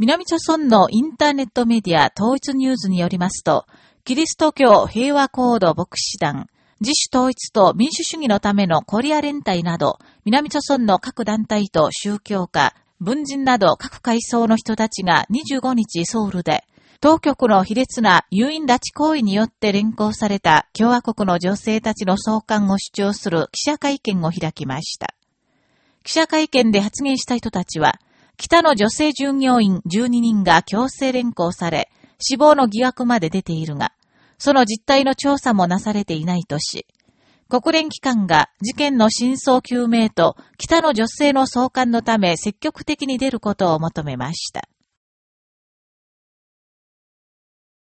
南朝村のインターネットメディア統一ニューズによりますと、キリスト教平和行動牧師団、自主統一と民主主義のためのコリア連帯など、南朝村の各団体と宗教家、文人など各階層の人たちが25日ソウルで、当局の卑劣な誘引拉致行為によって連行された共和国の女性たちの送還を主張する記者会見を開きました。記者会見で発言した人たちは、北の女性従業員12人が強制連行され、死亡の疑惑まで出ているが、その実態の調査もなされていないとし、国連機関が事件の真相究明と北の女性の送還のため積極的に出ることを求めました。